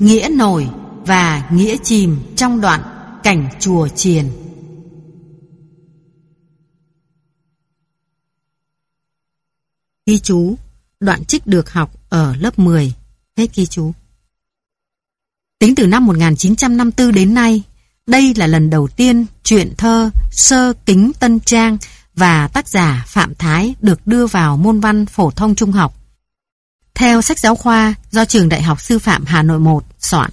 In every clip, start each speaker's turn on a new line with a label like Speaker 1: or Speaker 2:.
Speaker 1: Nghĩa nổi và nghĩa chìm trong đoạn cảnh chùa chiền. Ghi chú, đoạn trích được học ở lớp 10. Hết ghi chú. Tính từ năm 1954 đến nay, đây là lần đầu tiên truyện thơ Sơ Kính Tân Trang và tác giả Phạm Thái được đưa vào môn văn phổ thông trung học. Theo sách giáo khoa do Trường Đại học Sư phạm Hà Nội 1 soạn.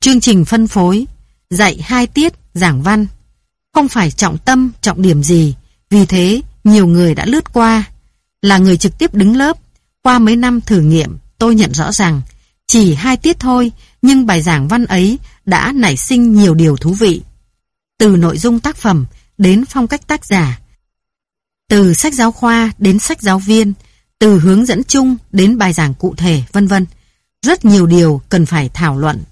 Speaker 1: Chương trình phân phối, dạy hai tiết, giảng văn. Không phải trọng tâm, trọng điểm gì, vì thế nhiều người đã lướt qua. Là người trực tiếp đứng lớp, qua mấy năm thử nghiệm, tôi nhận rõ rằng chỉ hai tiết thôi, nhưng bài giảng văn ấy đã nảy sinh nhiều điều thú vị. Từ nội dung tác phẩm đến phong cách tác giả, từ sách giáo khoa đến sách giáo viên, từ hướng dẫn chung đến bài giảng cụ thể, vân vân. Rất nhiều điều cần phải thảo luận.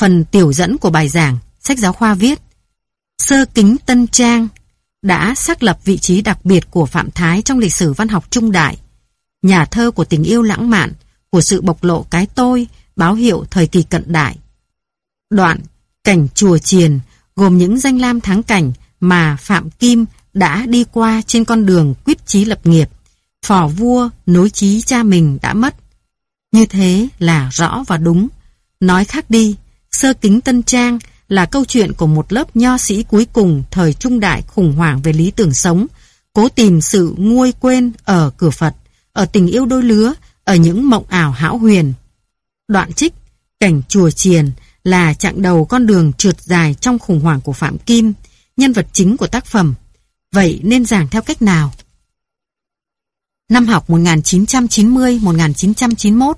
Speaker 1: Phần tiểu dẫn của bài giảng, sách giáo khoa viết Sơ kính tân trang đã xác lập vị trí đặc biệt của Phạm Thái trong lịch sử văn học trung đại. Nhà thơ của tình yêu lãng mạn, của sự bộc lộ cái tôi, báo hiệu thời kỳ cận đại. Đoạn Cảnh Chùa Triền gồm những danh lam thắng cảnh mà Phạm Kim đã đi qua trên con đường quyết chí lập nghiệp. Phò vua nối chí cha mình đã mất. Như thế là rõ và đúng. Nói khác đi, Sơ Kính Tân Trang là câu chuyện của một lớp nho sĩ cuối cùng thời trung đại khủng hoảng về lý tưởng sống, cố tìm sự nguôi quên ở cửa Phật, ở tình yêu đôi lứa, ở những mộng ảo hão huyền. Đoạn trích, cảnh chùa chiền là chặng đầu con đường trượt dài trong khủng hoảng của Phạm Kim, nhân vật chính của tác phẩm. Vậy nên giảng theo cách nào? Năm học 1990-1991,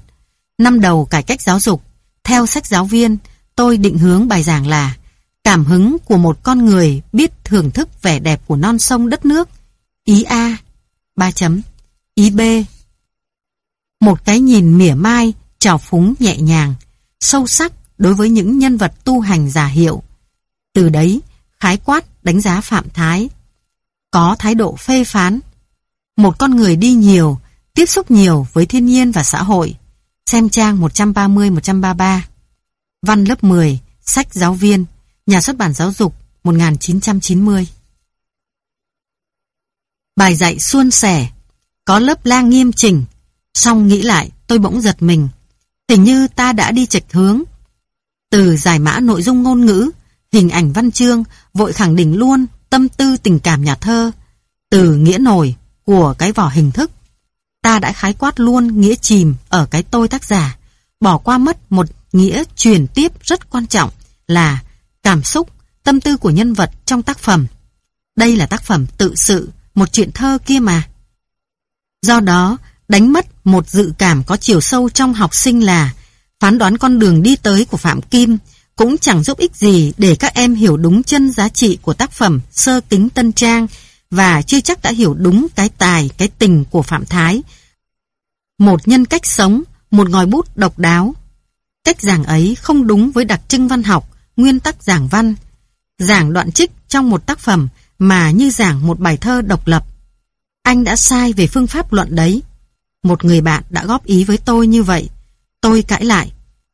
Speaker 1: năm đầu cải cách giáo dục, theo sách giáo viên, tôi định hướng bài giảng là cảm hứng của một con người biết thưởng thức vẻ đẹp của non sông đất nước. Ý A, 3 chấm. Ý B, một cái nhìn mỉa mai, trào phúng nhẹ nhàng, sâu sắc đối với những nhân vật tu hành giả hiệu. Từ đấy, khái quát đánh giá Phạm Thái. Có thái độ phê phán. Một con người đi nhiều, tiếp xúc nhiều với thiên nhiên và xã hội. Xem trang 130-133. Văn lớp 10, sách giáo viên, nhà xuất bản giáo dục 1990. Bài dạy suôn sẻ, có lớp lang nghiêm chỉnh, Xong nghĩ lại, tôi bỗng giật mình. Hình như ta đã đi chệch hướng. Từ giải mã nội dung ngôn ngữ, hình ảnh văn chương, vội khẳng định luôn tâm tư tình cảm nhà thơ. Từ nghĩa nổi của cái vỏ hình thức, ta đã khái quát luôn nghĩa chìm ở cái tôi tác giả, bỏ qua mất một nghĩa truyền tiếp rất quan trọng là cảm xúc, tâm tư của nhân vật trong tác phẩm. Đây là tác phẩm tự sự, một chuyện thơ kia mà. Do đó, đánh mất một dự cảm có chiều sâu trong học sinh là phán đoán con đường đi tới của Phạm Kim cũng chẳng giúp ích gì để các em hiểu đúng chân giá trị của tác phẩm sơ kính tân trang và chưa chắc đã hiểu đúng cái tài, cái tình của Phạm Thái. Một nhân cách sống, một ngòi bút độc đáo. Cách giảng ấy không đúng với đặc trưng văn học, nguyên tắc giảng văn. Giảng đoạn trích trong một tác phẩm mà như giảng một bài thơ độc lập. Anh đã sai về phương pháp luận đấy. Một người bạn đã góp ý với tôi như vậy. Tôi cãi lại.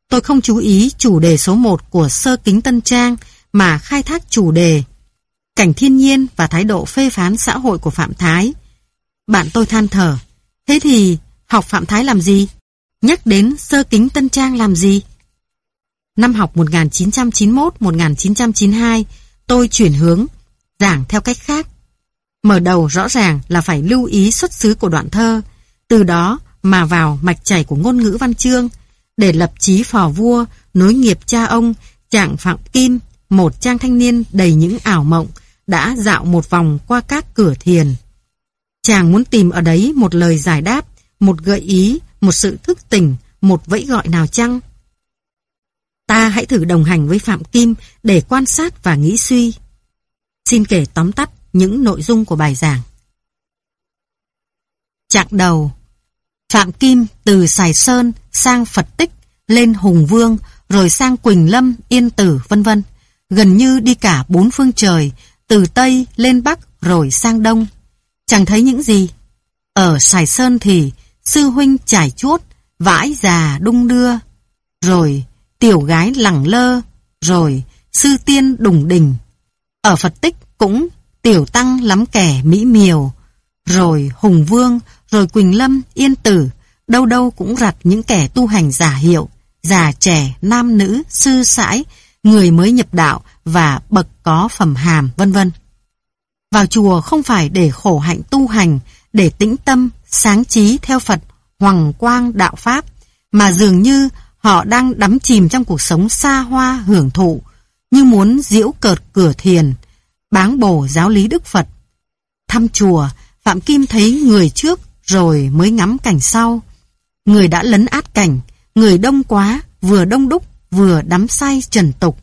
Speaker 1: Tôi không chú ý chủ đề số 1 của sơ kính tân trang mà khai thác chủ đề cảnh thiên nhiên và thái độ phê phán xã hội của Phạm Thái. Bạn tôi than thở. Thế thì học Phạm Thái làm gì? Nhắc đến sơ kính tân trang làm gì? Năm học 1991-1992 tôi chuyển hướng, giảng theo cách khác. Mở đầu rõ ràng là phải lưu ý xuất xứ của đoạn thơ, từ đó mà vào mạch chảy của ngôn ngữ văn chương, để lập chí phò vua, nối nghiệp cha ông, chàng Phạm Kim, một trang thanh niên đầy những ảo mộng, đã dạo một vòng qua các cửa thiền. Chàng muốn tìm ở đấy một lời giải đáp, một gợi ý, một sự thức tỉnh, một vẫy gọi nào chăng? Ta hãy thử đồng hành với Phạm Kim để quan sát và nghĩ suy. Xin kể tóm tắt những nội dung của bài giảng. Chặng đầu Phạm Kim từ Sài Sơn sang Phật Tích, lên Hùng Vương, rồi sang Quỳnh Lâm, Yên Tử, vân vân Gần như đi cả bốn phương trời, từ Tây lên Bắc rồi sang Đông. Chẳng thấy những gì. Ở Sài Sơn thì sư huynh trải chuốt, vãi già đung đưa. rồi tiểu gái lẳng lơ, rồi sư tiên đùng đình. Ở Phật tích cũng tiểu tăng lắm kẻ mỹ miều, rồi hùng vương, rồi Quỳnh Lâm, Yên Tử, đâu đâu cũng rặt những kẻ tu hành giả hiệu, già trẻ, nam nữ, sư sãi, người mới nhập đạo và bậc có phẩm hàm, vân vân. Vào chùa không phải để khổ hạnh tu hành, để tĩnh tâm, sáng trí theo Phật, hoàng quang đạo Pháp, mà dường như họ đang đắm chìm trong cuộc sống xa hoa hưởng thụ, như muốn diễu cợt cửa thiền, báng bổ giáo lý Đức Phật. Thăm chùa, Phạm Kim thấy người trước rồi mới ngắm cảnh sau. Người đã lấn át cảnh, người đông quá, vừa đông đúc, vừa đắm say trần tục.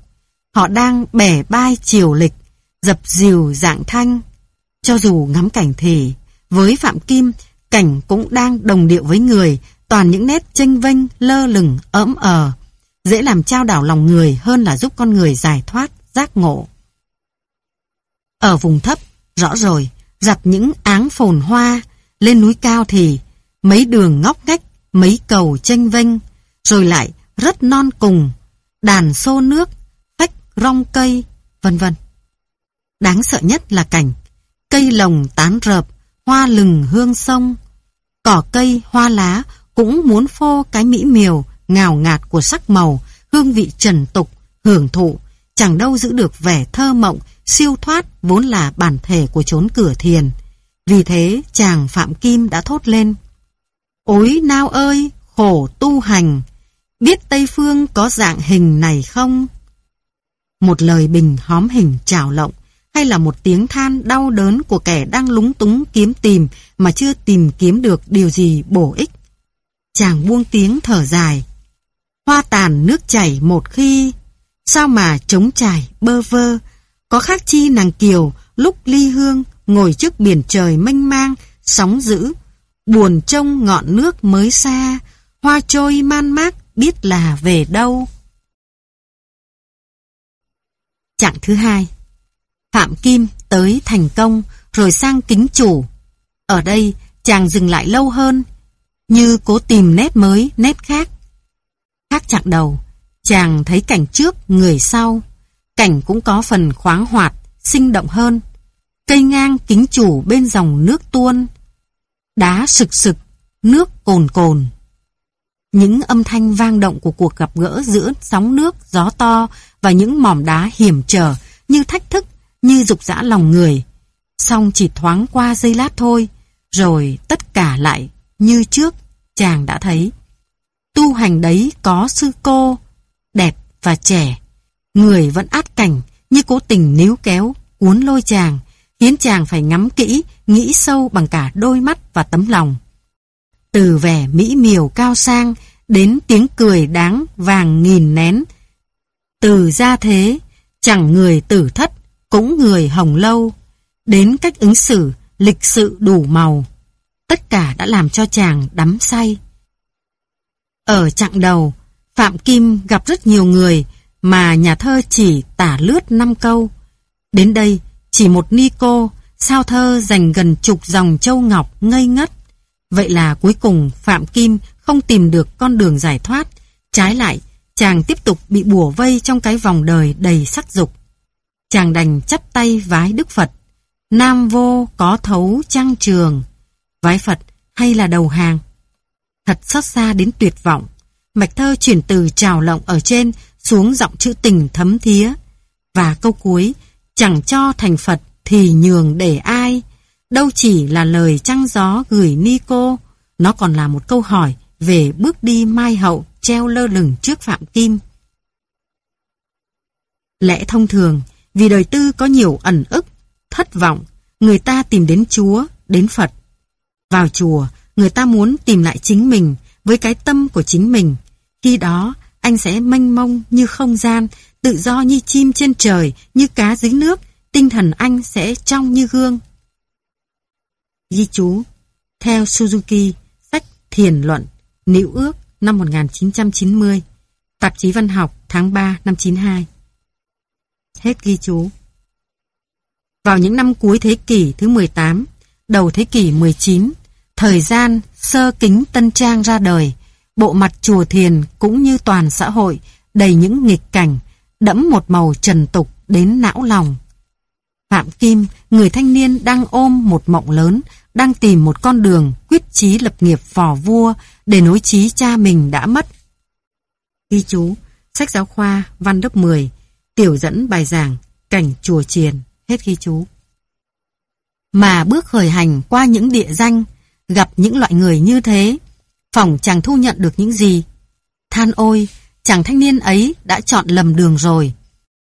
Speaker 1: Họ đang bẻ bai chiều lịch, dập dìu dạng thanh. Cho dù ngắm cảnh thì, với Phạm Kim, cảnh cũng đang đồng điệu với người, toàn những nét tranh vênh, lơ lửng, ỡm ờ. Dễ làm trao đảo lòng người hơn là giúp con người giải thoát, giác ngộ. Ở vùng thấp, rõ rồi, dặt những áng phồn hoa, lên núi cao thì mấy đường ngóc ngách, mấy cầu tranh vênh, rồi lại rất non cùng, đàn xô nước, phách rong cây, vân vân. Đáng sợ nhất là cảnh, cây lồng tán rợp, hoa lừng hương sông, cỏ cây, hoa lá cũng muốn phô cái mỹ miều, ngào ngạt của sắc màu, hương vị trần tục, hưởng thụ, chẳng đâu giữ được vẻ thơ mộng, siêu thoát vốn là bản thể của chốn cửa thiền. Vì thế chàng Phạm Kim đã thốt lên. Ôi nao ơi, khổ tu hành, biết Tây Phương có dạng hình này không? Một lời bình hóm hình trào lộng, hay là một tiếng than đau đớn của kẻ đang lúng túng kiếm tìm mà chưa tìm kiếm được điều gì bổ ích. Chàng buông tiếng thở dài. Hoa tàn nước chảy một khi, sao mà trống trải bơ vơ, có khác chi nàng kiều lúc ly hương ngồi trước biển trời mênh mang, sóng dữ, buồn trông ngọn nước mới xa, hoa trôi man mác biết là về đâu. Chặng thứ hai Phạm Kim tới thành công rồi sang kính chủ. Ở đây chàng dừng lại lâu hơn, như cố tìm nét mới, nét khác. Khác chặng đầu, chàng thấy cảnh trước, người sau. Cảnh cũng có phần khoáng hoạt, sinh động hơn. Cây ngang kính chủ bên dòng nước tuôn. Đá sực sực, nước cồn cồn. Những âm thanh vang động của cuộc gặp gỡ giữa sóng nước, gió to và những mỏm đá hiểm trở như thách thức, như dục dã lòng người. Xong chỉ thoáng qua giây lát thôi, rồi tất cả lại như trước chàng đã thấy. Tu hành đấy có sư cô, đẹp và trẻ. Người vẫn át cảnh như cố tình níu kéo, uốn lôi chàng, khiến chàng phải ngắm kỹ, nghĩ sâu bằng cả đôi mắt và tấm lòng. Từ vẻ mỹ miều cao sang đến tiếng cười đáng vàng nghìn nén. Từ gia thế, chẳng người tử thất, cũng người hồng lâu. Đến cách ứng xử, lịch sự đủ màu. Tất cả đã làm cho chàng đắm say. Ở chặng đầu, Phạm Kim gặp rất nhiều người mà nhà thơ chỉ tả lướt năm câu. Đến đây, chỉ một ni cô, sao thơ dành gần chục dòng châu ngọc ngây ngất. Vậy là cuối cùng Phạm Kim không tìm được con đường giải thoát. Trái lại, chàng tiếp tục bị bùa vây trong cái vòng đời đầy sắc dục. Chàng đành chắp tay vái Đức Phật. Nam vô có thấu trăng trường. Vái Phật hay là đầu hàng? Thật xót xa đến tuyệt vọng. Mạch thơ chuyển từ trào lộng ở trên xuống giọng chữ tình thấm thía. Và câu cuối, chẳng cho thành Phật thì nhường để ai. Đâu chỉ là lời trăng gió gửi ni cô, nó còn là một câu hỏi về bước đi mai hậu treo lơ lửng trước Phạm Kim. Lẽ thông thường, vì đời tư có nhiều ẩn ức, thất vọng, người ta tìm đến Chúa, đến Phật. Vào chùa, người ta muốn tìm lại chính mình với cái tâm của chính mình. Khi đó, anh sẽ mênh mông như không gian, tự do như chim trên trời, như cá dưới nước, tinh thần anh sẽ trong như gương. Ghi chú Theo Suzuki, sách Thiền Luận, Nữ ước năm 1990, tạp chí văn học tháng 3 năm 92. Hết ghi chú. Vào những năm cuối thế kỷ thứ 18, đầu thế kỷ 19, thời gian sơ kính tân trang ra đời, bộ mặt chùa thiền cũng như toàn xã hội đầy những nghịch cảnh, đẫm một màu trần tục đến não lòng. Phạm Kim, người thanh niên đang ôm một mộng lớn, đang tìm một con đường quyết chí lập nghiệp phò vua để nối chí cha mình đã mất. Ghi chú, sách giáo khoa, văn lớp 10, tiểu dẫn bài giảng, cảnh chùa triền, hết ghi chú. Mà bước khởi hành qua những địa danh, gặp những loại người như thế, phòng chàng thu nhận được những gì. Than ôi, chàng thanh niên ấy đã chọn lầm đường rồi.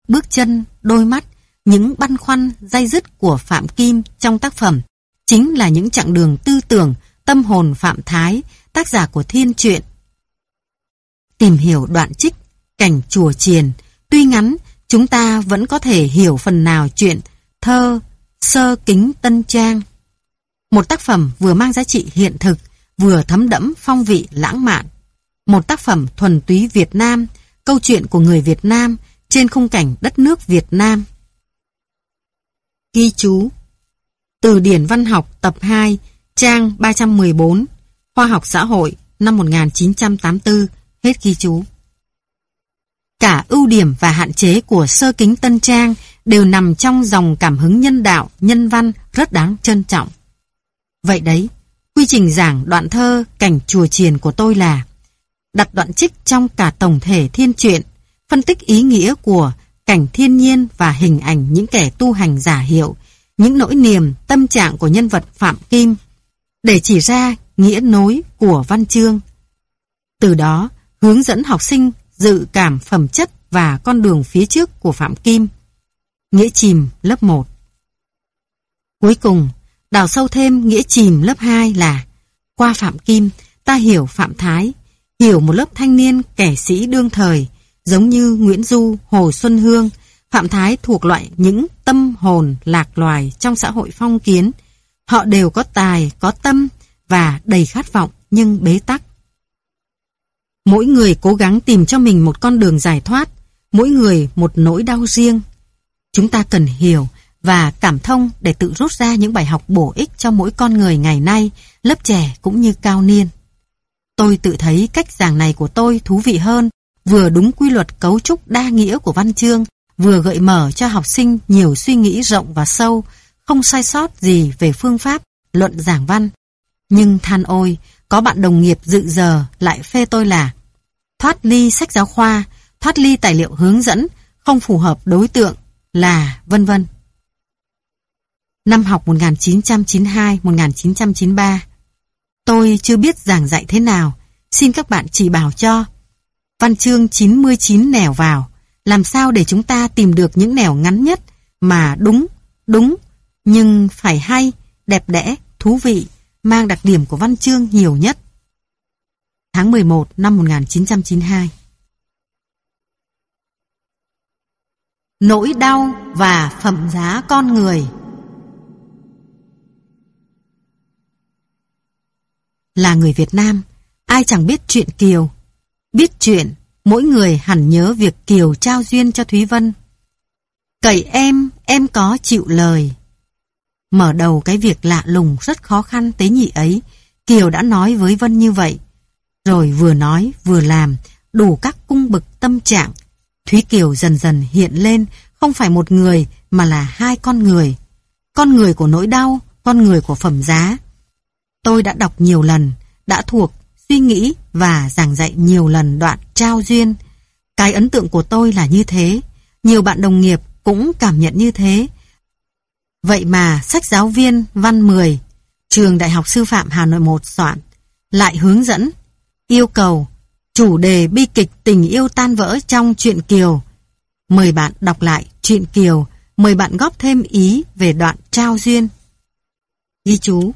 Speaker 1: Bước chân, đôi mắt, những băn khoăn, dây dứt của Phạm Kim trong tác phẩm chính là những chặng đường tư tưởng, tâm hồn Phạm Thái, tác giả của Thiên Truyện. Tìm hiểu đoạn trích, cảnh chùa chiền, tuy ngắn, chúng ta vẫn có thể hiểu phần nào chuyện thơ, sơ kính tân trang. Một tác phẩm vừa mang giá trị hiện thực, vừa thấm đẫm phong vị lãng mạn. Một tác phẩm thuần túy Việt Nam, câu chuyện của người Việt Nam trên khung cảnh đất nước Việt Nam. Ghi chú từ điển văn học tập 2, trang 314, Khoa học xã hội năm 1984, hết ghi chú. Cả ưu điểm và hạn chế của sơ kính tân trang đều nằm trong dòng cảm hứng nhân đạo, nhân văn rất đáng trân trọng. Vậy đấy, quy trình giảng đoạn thơ cảnh chùa triền của tôi là đặt đoạn trích trong cả tổng thể thiên truyện, phân tích ý nghĩa của cảnh thiên nhiên và hình ảnh những kẻ tu hành giả hiệu, những nỗi niềm, tâm trạng của nhân vật Phạm Kim, để chỉ ra nghĩa nối của văn chương. Từ đó, hướng dẫn học sinh dự cảm phẩm chất và con đường phía trước của Phạm Kim. Nghĩa chìm lớp 1 Cuối cùng, đào sâu thêm nghĩa chìm lớp 2 là qua Phạm Kim, ta hiểu Phạm Thái, hiểu một lớp thanh niên kẻ sĩ đương thời, giống như Nguyễn Du, Hồ Xuân Hương, Phạm Thái thuộc loại những tâm hồn lạc loài trong xã hội phong kiến. Họ đều có tài, có tâm và đầy khát vọng nhưng bế tắc. Mỗi người cố gắng tìm cho mình một con đường giải thoát, mỗi người một nỗi đau riêng. Chúng ta cần hiểu và cảm thông để tự rút ra những bài học bổ ích cho mỗi con người ngày nay, lớp trẻ cũng như cao niên. Tôi tự thấy cách giảng này của tôi thú vị hơn, vừa đúng quy luật cấu trúc đa nghĩa của văn chương, vừa gợi mở cho học sinh nhiều suy nghĩ rộng và sâu, không sai sót gì về phương pháp, luận giảng văn. Nhưng than ôi, có bạn đồng nghiệp dự giờ lại phê tôi là thoát ly sách giáo khoa, thoát ly tài liệu hướng dẫn, không phù hợp đối tượng, là vân vân. Năm học 1992-1993 Tôi chưa biết giảng dạy thế nào, xin các bạn chỉ bảo cho. Văn chương 99 nẻo vào, làm sao để chúng ta tìm được những nẻo ngắn nhất mà đúng, đúng, nhưng phải hay, đẹp đẽ, thú vị, mang đặc điểm của văn chương nhiều nhất. Tháng 11 năm 1992 Nỗi đau và phẩm giá con người Là người Việt Nam, ai chẳng biết chuyện Kiều. Biết chuyện, mỗi người hẳn nhớ việc Kiều trao duyên cho Thúy Vân. Cậy em, em có chịu lời. Mở đầu cái việc lạ lùng rất khó khăn tế nhị ấy, Kiều đã nói với Vân như vậy. Rồi vừa nói vừa làm, đủ các cung bực tâm trạng. Thúy Kiều dần dần hiện lên, không phải một người mà là hai con người. Con người của nỗi đau, con người của phẩm giá. Tôi đã đọc nhiều lần, đã thuộc, suy nghĩ và giảng dạy nhiều lần đoạn trao duyên. Cái ấn tượng của tôi là như thế, nhiều bạn đồng nghiệp cũng cảm nhận như thế. Vậy mà sách giáo viên văn 10, trường Đại học Sư phạm Hà Nội 1 soạn, lại hướng dẫn, yêu cầu, chủ đề bi kịch tình yêu tan vỡ trong truyện Kiều. Mời bạn đọc lại truyện Kiều, mời bạn góp thêm ý về đoạn trao duyên. Ghi chú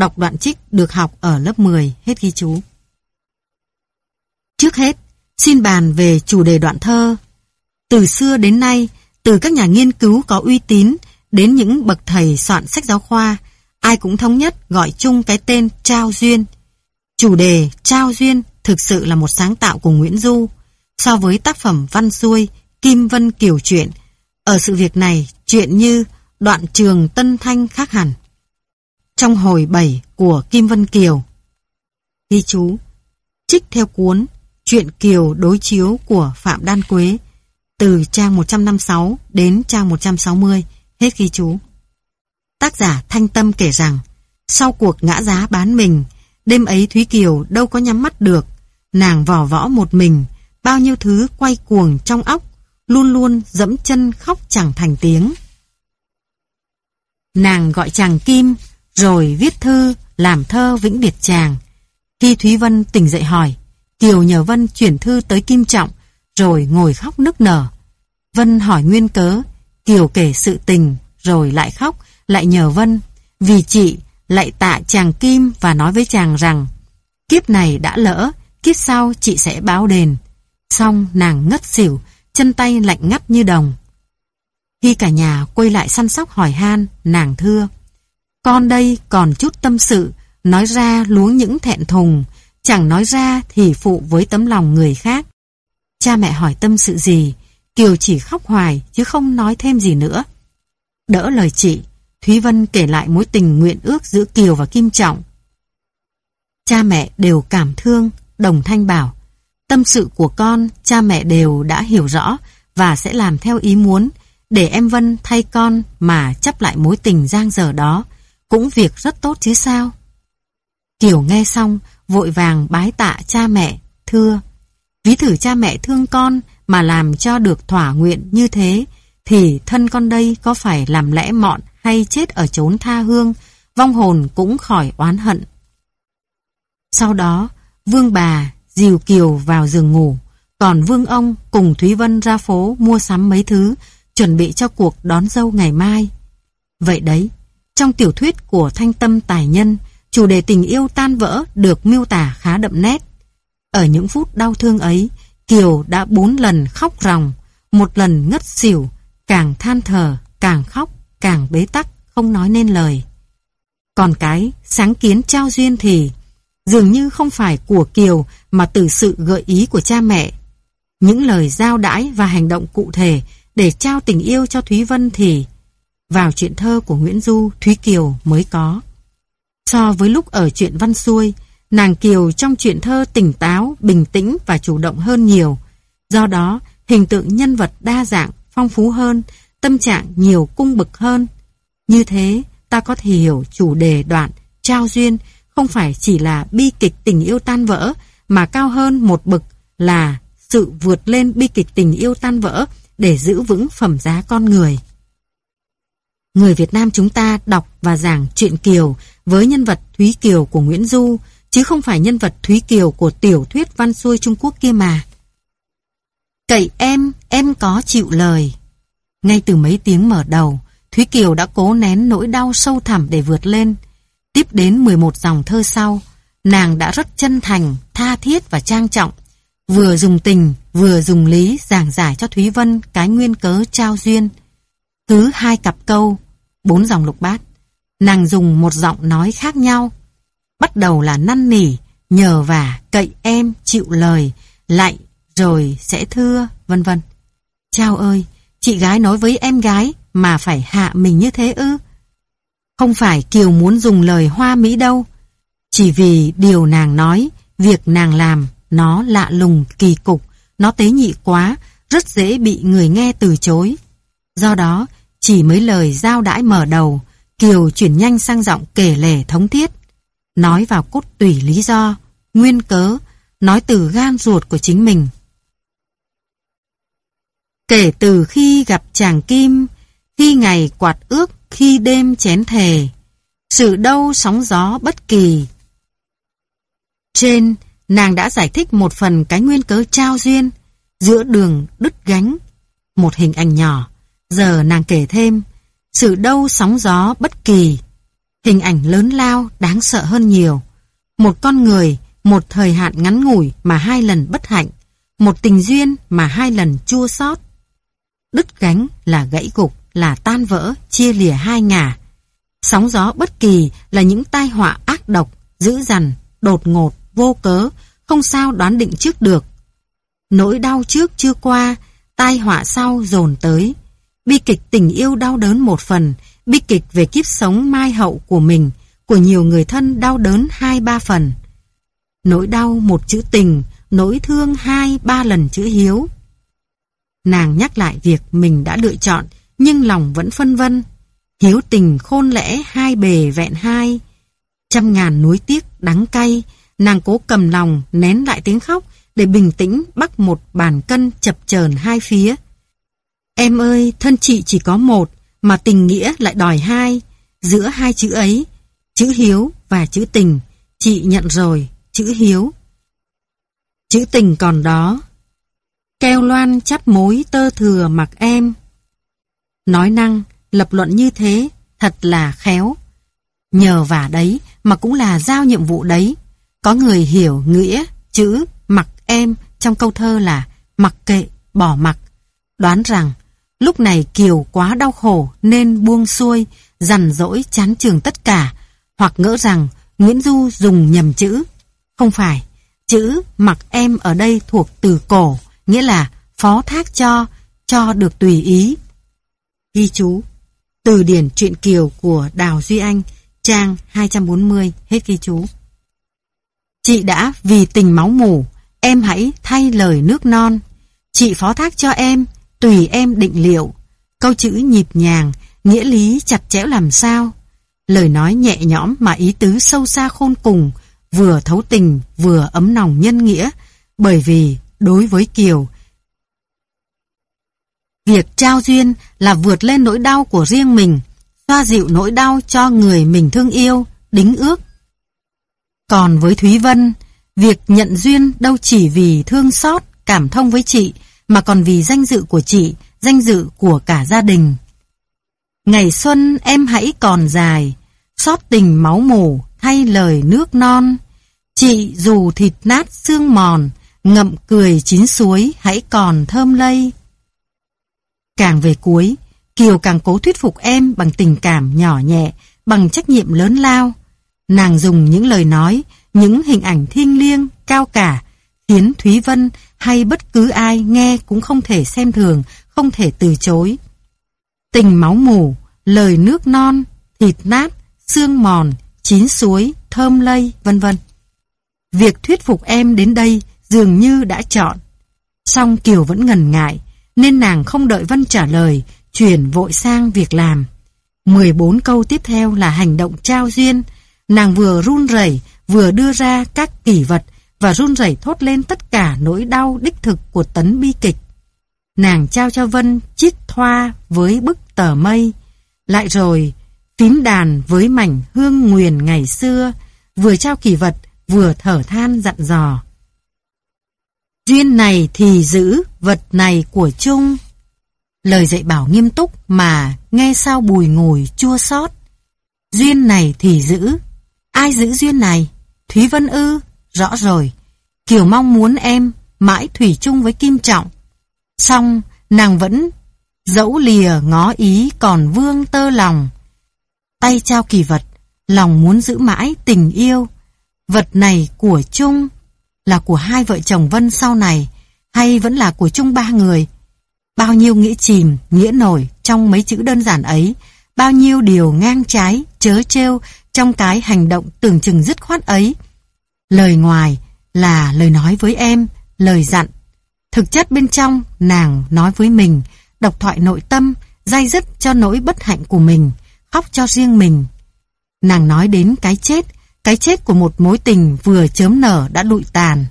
Speaker 1: Đọc đoạn trích được học ở lớp 10, hết ghi chú. Trước hết, xin bàn về chủ đề đoạn thơ. Từ xưa đến nay, từ các nhà nghiên cứu có uy tín đến những bậc thầy soạn sách giáo khoa, ai cũng thống nhất gọi chung cái tên trao duyên. Chủ đề trao duyên thực sự là một sáng tạo của Nguyễn Du. So với tác phẩm văn xuôi Kim Vân Kiều chuyện, ở sự việc này, chuyện như đoạn trường Tân Thanh khác hẳn trong hồi 7 của Kim Vân Kiều. Ghi chú trích theo cuốn Chuyện Kiều đối chiếu của Phạm Đan Quế từ trang 156 đến trang 160, hết ghi chú. Tác giả Thanh Tâm kể rằng, sau cuộc ngã giá bán mình, đêm ấy Thúy Kiều đâu có nhắm mắt được, nàng vỏ võ một mình, bao nhiêu thứ quay cuồng trong óc, luôn luôn dẫm chân khóc chẳng thành tiếng. Nàng gọi chàng Kim, rồi viết thư, làm thơ vĩnh biệt chàng. Khi Thúy Vân tỉnh dậy hỏi, Kiều nhờ Vân chuyển thư tới Kim Trọng, rồi ngồi khóc nức nở. Vân hỏi nguyên cớ, Kiều kể sự tình, rồi lại khóc, lại nhờ Vân. Vì chị, lại tạ chàng Kim và nói với chàng rằng, kiếp này đã lỡ, kiếp sau chị sẽ báo đền. Xong nàng ngất xỉu, chân tay lạnh ngắt như đồng. Khi cả nhà quay lại săn sóc hỏi han, nàng thưa. Con đây còn chút tâm sự, nói ra luống những thẹn thùng, chẳng nói ra thì phụ với tấm lòng người khác. Cha mẹ hỏi tâm sự gì, Kiều chỉ khóc hoài chứ không nói thêm gì nữa. Đỡ lời chị, Thúy Vân kể lại mối tình nguyện ước giữa Kiều và Kim Trọng. Cha mẹ đều cảm thương, đồng thanh bảo. Tâm sự của con, cha mẹ đều đã hiểu rõ và sẽ làm theo ý muốn để em Vân thay con mà chấp lại mối tình giang dở đó. Cũng việc rất tốt chứ sao? Kiều nghe xong, vội vàng bái tạ cha mẹ, thưa. Ví thử cha mẹ thương con mà làm cho được thỏa nguyện như thế, thì thân con đây có phải làm lẽ mọn hay chết ở chốn tha hương, vong hồn cũng khỏi oán hận. Sau đó, Vương bà dìu Kiều vào giường ngủ, còn Vương ông cùng Thúy Vân ra phố mua sắm mấy thứ, chuẩn bị cho cuộc đón dâu ngày mai. Vậy đấy, trong tiểu thuyết của Thanh Tâm Tài Nhân, chủ đề tình yêu tan vỡ được miêu tả khá đậm nét. Ở những phút đau thương ấy, Kiều đã bốn lần khóc ròng, một lần ngất xỉu, càng than thở, càng khóc, càng bế tắc, không nói nên lời. Còn cái sáng kiến trao duyên thì dường như không phải của Kiều mà từ sự gợi ý của cha mẹ. Những lời giao đãi và hành động cụ thể để trao tình yêu cho Thúy Vân thì vào chuyện thơ của Nguyễn Du, Thúy Kiều mới có. So với lúc ở chuyện Văn Xuôi, nàng Kiều trong chuyện thơ tỉnh táo, bình tĩnh và chủ động hơn nhiều. Do đó, hình tượng nhân vật đa dạng, phong phú hơn, tâm trạng nhiều cung bực hơn. Như thế, ta có thể hiểu chủ đề đoạn trao duyên không phải chỉ là bi kịch tình yêu tan vỡ, mà cao hơn một bậc là sự vượt lên bi kịch tình yêu tan vỡ để giữ vững phẩm giá con người. Người Việt Nam chúng ta đọc và giảng truyện Kiều với nhân vật Thúy Kiều của Nguyễn Du, chứ không phải nhân vật Thúy Kiều của tiểu thuyết văn xuôi Trung Quốc kia mà. Cậy em, em có chịu lời. Ngay từ mấy tiếng mở đầu, Thúy Kiều đã cố nén nỗi đau sâu thẳm để vượt lên. Tiếp đến 11 dòng thơ sau, nàng đã rất chân thành, tha thiết và trang trọng, vừa dùng tình, vừa dùng lý giảng giải cho Thúy Vân cái nguyên cớ trao duyên. Cứ hai cặp câu, bốn dòng lục bát, nàng dùng một giọng nói khác nhau. Bắt đầu là năn nỉ, nhờ vả, cậy em, chịu lời, lại, rồi sẽ thưa, vân vân. Chao ơi, chị gái nói với em gái mà phải hạ mình như thế ư? Không phải Kiều muốn dùng lời hoa mỹ đâu. Chỉ vì điều nàng nói, việc nàng làm, nó lạ lùng, kỳ cục, nó tế nhị quá, rất dễ bị người nghe từ chối. Do đó, chỉ mấy lời giao đãi mở đầu, Kiều chuyển nhanh sang giọng kể lể thống thiết. Nói vào cốt tủy lý do, nguyên cớ, nói từ gan ruột của chính mình. Kể từ khi gặp chàng Kim, khi ngày quạt ước, khi đêm chén thề, sự đâu sóng gió bất kỳ. Trên, nàng đã giải thích một phần cái nguyên cớ trao duyên, giữa đường đứt gánh, một hình ảnh nhỏ. Giờ nàng kể thêm, sự đâu sóng gió bất kỳ, hình ảnh lớn lao đáng sợ hơn nhiều. Một con người, một thời hạn ngắn ngủi mà hai lần bất hạnh, một tình duyên mà hai lần chua xót. Đứt gánh là gãy gục, là tan vỡ, chia lìa hai ngả. Sóng gió bất kỳ là những tai họa ác độc, dữ dằn, đột ngột, vô cớ, không sao đoán định trước được. Nỗi đau trước chưa qua, tai họa sau dồn tới. Bi kịch tình yêu đau đớn một phần, bi kịch về kiếp sống mai hậu của mình, của nhiều người thân đau đớn hai ba phần. Nỗi đau một chữ tình, nỗi thương hai ba lần chữ hiếu. Nàng nhắc lại việc mình đã lựa chọn, nhưng lòng vẫn phân vân. Hiếu tình khôn lẽ hai bề vẹn hai. Trăm ngàn núi tiếc đắng cay, nàng cố cầm lòng nén lại tiếng khóc để bình tĩnh bắt một bàn cân chập chờn hai phía. Em ơi, thân chị chỉ có một, mà tình nghĩa lại đòi hai. Giữa hai chữ ấy, chữ hiếu và chữ tình, chị nhận rồi, chữ hiếu. Chữ tình còn đó. Keo loan chắp mối tơ thừa mặc em. Nói năng, lập luận như thế, thật là khéo. Nhờ vả đấy mà cũng là giao nhiệm vụ đấy. Có người hiểu nghĩa, chữ, mặc em trong câu thơ là mặc kệ, bỏ mặc. Đoán rằng lúc này Kiều quá đau khổ nên buông xuôi, dằn dỗi chán trường tất cả, hoặc ngỡ rằng Nguyễn Du dùng nhầm chữ. Không phải, chữ mặc em ở đây thuộc từ cổ, nghĩa là phó thác cho, cho được tùy ý. Ghi chú, từ điển truyện Kiều của Đào Duy Anh, trang 240, hết ghi chú. Chị đã vì tình máu mủ, em hãy thay lời nước non. Chị phó thác cho em, tùy em định liệu. Câu chữ nhịp nhàng, nghĩa lý chặt chẽ làm sao. Lời nói nhẹ nhõm mà ý tứ sâu xa khôn cùng, vừa thấu tình, vừa ấm lòng nhân nghĩa. Bởi vì, đối với Kiều, việc trao duyên là vượt lên nỗi đau của riêng mình, xoa dịu nỗi đau cho người mình thương yêu, đính ước. Còn với Thúy Vân, việc nhận duyên đâu chỉ vì thương xót, cảm thông với chị, mà còn vì danh dự của chị, danh dự của cả gia đình. Ngày xuân em hãy còn dài, xót tình máu mủ thay lời nước non. Chị dù thịt nát xương mòn, ngậm cười chín suối hãy còn thơm lây. Càng về cuối, Kiều càng cố thuyết phục em bằng tình cảm nhỏ nhẹ, bằng trách nhiệm lớn lao. Nàng dùng những lời nói, những hình ảnh thiêng liêng, cao cả, khiến Thúy Vân hay bất cứ ai nghe cũng không thể xem thường, không thể từ chối. Tình máu mù, lời nước non, thịt nát, xương mòn, chín suối, thơm lây, vân vân. Việc thuyết phục em đến đây dường như đã chọn. Song Kiều vẫn ngần ngại, nên nàng không đợi Vân trả lời, chuyển vội sang việc làm. 14 câu tiếp theo là hành động trao duyên. Nàng vừa run rẩy, vừa đưa ra các kỷ vật và run rẩy thốt lên tất cả nỗi đau đích thực của tấn bi kịch. Nàng trao cho Vân chiếc thoa với bức tờ mây, lại rồi phím đàn với mảnh hương nguyền ngày xưa, vừa trao kỳ vật, vừa thở than dặn dò. Duyên này thì giữ, vật này của chung. Lời dạy bảo nghiêm túc mà nghe sao bùi ngùi chua xót. Duyên này thì giữ. Ai giữ duyên này? Thúy Vân ư? Rõ rồi. Kiều mong muốn em mãi thủy chung với Kim Trọng. Xong, nàng vẫn dẫu lìa ngó ý còn vương tơ lòng. Tay trao kỳ vật, lòng muốn giữ mãi tình yêu. Vật này của chung là của hai vợ chồng Vân sau này hay vẫn là của chung ba người? Bao nhiêu nghĩa chìm, nghĩa nổi trong mấy chữ đơn giản ấy, bao nhiêu điều ngang trái, chớ trêu trong cái hành động tưởng chừng dứt khoát ấy. Lời ngoài là lời nói với em, lời dặn. Thực chất bên trong, nàng nói với mình, độc thoại nội tâm, dai dứt cho nỗi bất hạnh của mình, khóc cho riêng mình. Nàng nói đến cái chết, cái chết của một mối tình vừa chớm nở đã lụi tàn.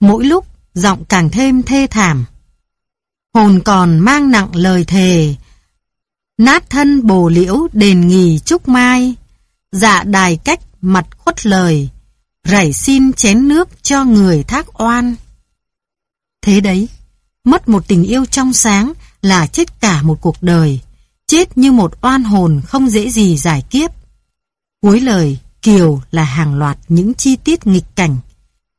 Speaker 1: Mỗi lúc, giọng càng thêm thê thảm. Hồn còn mang nặng lời thề, nát thân bồ liễu đền nghỉ trúc mai, dạ đài cách mặt khuất lời, rảy xin chén nước cho người thác oan. Thế đấy, mất một tình yêu trong sáng là chết cả một cuộc đời, chết như một oan hồn không dễ gì giải kiếp. Cuối lời, Kiều là hàng loạt những chi tiết nghịch cảnh.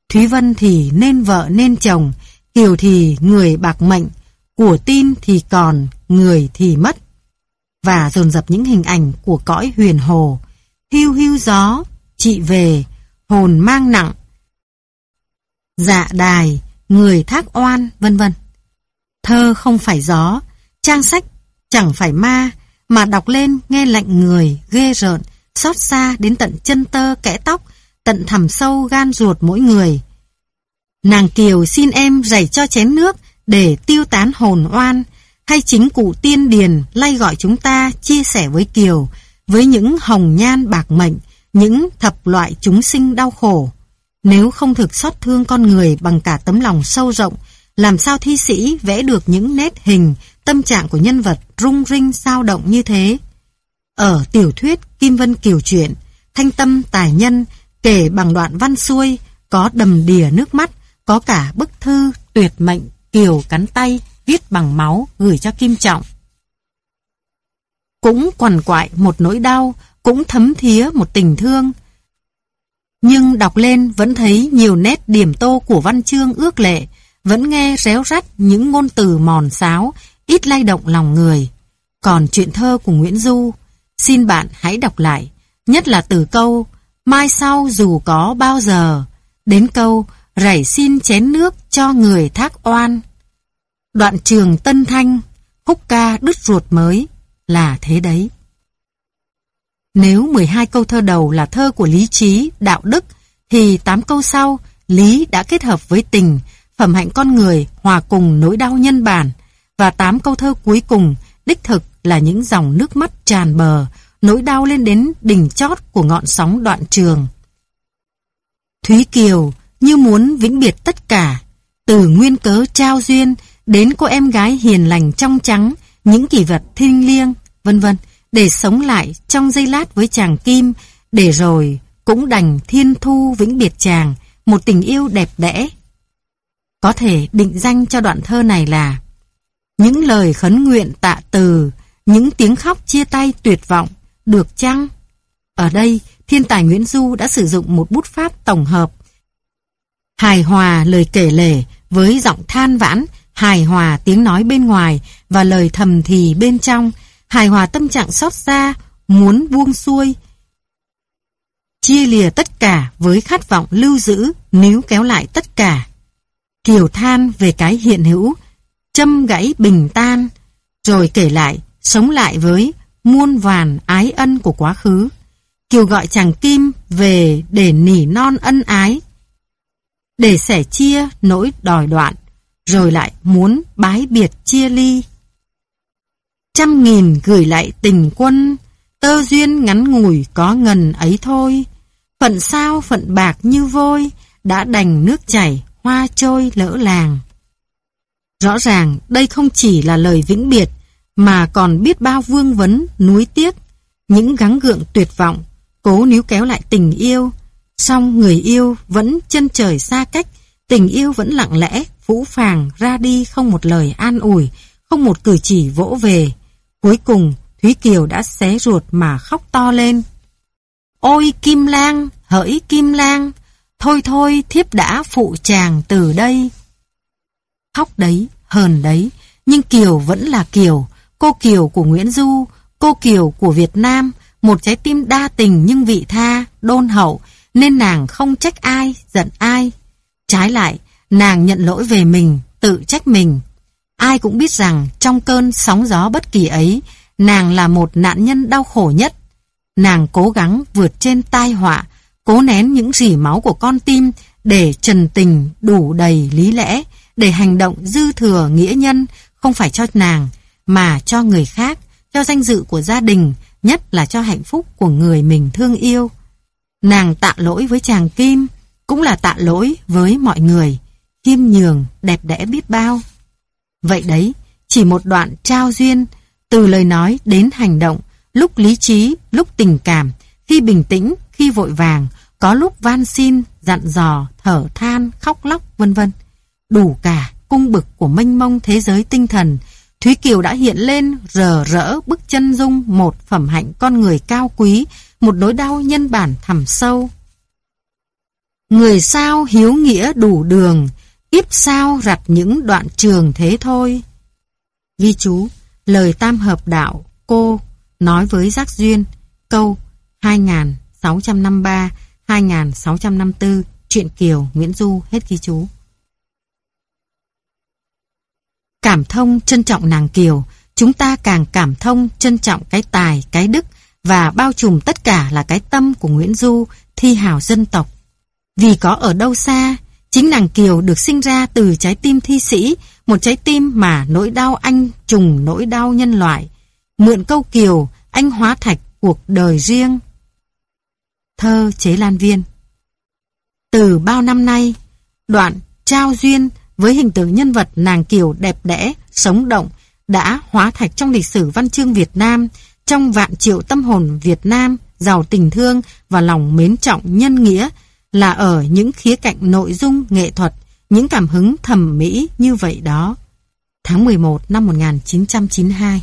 Speaker 1: Thúy Vân thì nên vợ nên chồng, Kiều thì người bạc mệnh, của tin thì còn, người thì mất. Và dồn dập những hình ảnh của cõi huyền hồ, hưu hưu gió, chị về, hồn mang nặng, dạ đài, người thác oan, vân vân. Thơ không phải gió, trang sách chẳng phải ma, mà đọc lên nghe lạnh người, ghê rợn, xót xa đến tận chân tơ kẽ tóc tận thẳm sâu gan ruột mỗi người. Nàng Kiều xin em dạy cho chén nước để tiêu tán hồn oan, hay chính cụ tiên điền lay gọi chúng ta chia sẻ với Kiều, với những hồng nhan bạc mệnh, những thập loại chúng sinh đau khổ. Nếu không thực xót thương con người bằng cả tấm lòng sâu rộng, làm sao thi sĩ vẽ được những nét hình, tâm trạng của nhân vật rung rinh dao động như thế? Ở tiểu thuyết Kim Vân Kiều Truyện, thanh tâm tài nhân kể bằng đoạn văn xuôi, có đầm đìa nước mắt, có cả bức thư tuyệt mệnh Kiều cắn tay viết bằng máu gửi cho Kim Trọng. Cũng quằn quại một nỗi đau, cũng thấm thía một tình thương. Nhưng đọc lên vẫn thấy nhiều nét điểm tô của văn chương ước lệ, vẫn nghe réo rắt những ngôn từ mòn sáo, ít lay động lòng người. Còn chuyện thơ của Nguyễn Du, xin bạn hãy đọc lại, nhất là từ câu Mai sau dù có bao giờ, đến câu Rảy xin chén nước cho người thác oan. Đoạn trường Tân Thanh, khúc ca đứt ruột mới là thế đấy. Nếu 12 câu thơ đầu là thơ của lý trí, đạo đức, thì 8 câu sau, lý đã kết hợp với tình, phẩm hạnh con người hòa cùng nỗi đau nhân bản, và 8 câu thơ cuối cùng, đích thực là những dòng nước mắt tràn bờ, nỗi đau lên đến đỉnh chót của ngọn sóng đoạn trường. Thúy Kiều như muốn vĩnh biệt tất cả, từ nguyên cớ trao duyên đến cô em gái hiền lành trong trắng, những kỷ vật thiêng liêng, vân vân, để sống lại trong giây lát với chàng Kim, để rồi cũng đành thiên thu vĩnh biệt chàng, một tình yêu đẹp đẽ. Có thể định danh cho đoạn thơ này là những lời khấn nguyện tạ từ, những tiếng khóc chia tay tuyệt vọng, được chăng? Ở đây, thiên tài Nguyễn Du đã sử dụng một bút pháp tổng hợp. Hài hòa lời kể lể với giọng than vãn, hài hòa tiếng nói bên ngoài và lời thầm thì bên trong, hài hòa tâm trạng xót xa, muốn buông xuôi. Chia lìa tất cả với khát vọng lưu giữ, níu kéo lại tất cả. Kiều than về cái hiện hữu, châm gãy bình tan, rồi kể lại, sống lại với muôn vàn ái ân của quá khứ. Kiều gọi chàng Kim về để nỉ non ân ái, để sẻ chia nỗi đòi đoạn, rồi lại muốn bái biệt chia ly. Trăm nghìn gửi lại tình quân, tơ duyên ngắn ngủi có ngần ấy thôi. Phận sao phận bạc như vôi, đã đành nước chảy, hoa trôi lỡ làng. Rõ ràng đây không chỉ là lời vĩnh biệt, mà còn biết bao vương vấn, núi tiếc, những gắng gượng tuyệt vọng, cố níu kéo lại tình yêu. Song người yêu vẫn chân trời xa cách, tình yêu vẫn lặng lẽ, phũ phàng ra đi không một lời an ủi, không một cử chỉ vỗ về. Cuối cùng, Thúy Kiều đã xé ruột mà khóc to lên. Ôi Kim Lang, hỡi Kim Lang, thôi thôi thiếp đã phụ chàng từ đây. Khóc đấy, hờn đấy, nhưng Kiều vẫn là Kiều, cô Kiều của Nguyễn Du, cô Kiều của Việt Nam, một trái tim đa tình nhưng vị tha, đôn hậu, nên nàng không trách ai, giận ai. Trái lại, nàng nhận lỗi về mình, tự trách mình. Ai cũng biết rằng trong cơn sóng gió bất kỳ ấy, nàng là một nạn nhân đau khổ nhất. Nàng cố gắng vượt trên tai họa, cố nén những rỉ máu của con tim để trần tình đủ đầy lý lẽ, để hành động dư thừa nghĩa nhân không phải cho nàng, mà cho người khác, cho danh dự của gia đình, nhất là cho hạnh phúc của người mình thương yêu. Nàng tạ lỗi với chàng Kim, cũng là tạ lỗi với mọi người, khiêm nhường, đẹp đẽ biết bao. Vậy đấy, chỉ một đoạn trao duyên, từ lời nói đến hành động, lúc lý trí, lúc tình cảm, khi bình tĩnh, khi vội vàng, có lúc van xin, dặn dò, thở than, khóc lóc, vân vân. Đủ cả cung bực của mênh mông thế giới tinh thần, Thúy Kiều đã hiện lên rờ rỡ bức chân dung một phẩm hạnh con người cao quý, một nỗi đau nhân bản thẳm sâu. Người sao hiếu nghĩa đủ đường, kiếp sao rặt những đoạn trường thế thôi. Ghi chú, lời tam hợp đạo, cô, nói với giác duyên, câu 2653-2654, truyện Kiều, Nguyễn Du, hết ghi chú. Cảm thông trân trọng nàng Kiều, chúng ta càng cảm thông trân trọng cái tài, cái đức, và bao trùm tất cả là cái tâm của Nguyễn Du, thi hào dân tộc. Vì có ở đâu xa, chính nàng Kiều được sinh ra từ trái tim thi sĩ, một trái tim mà nỗi đau anh trùng nỗi đau nhân loại. Mượn câu Kiều, anh hóa thạch cuộc đời riêng. Thơ Chế Lan Viên Từ bao năm nay, đoạn trao duyên với hình tượng nhân vật nàng Kiều đẹp đẽ, sống động, đã hóa thạch trong lịch sử văn chương Việt Nam, trong vạn triệu tâm hồn Việt Nam, giàu tình thương và lòng mến trọng nhân nghĩa, là ở những khía cạnh nội dung nghệ thuật, những cảm hứng thẩm mỹ như vậy đó. Tháng 11 năm 1992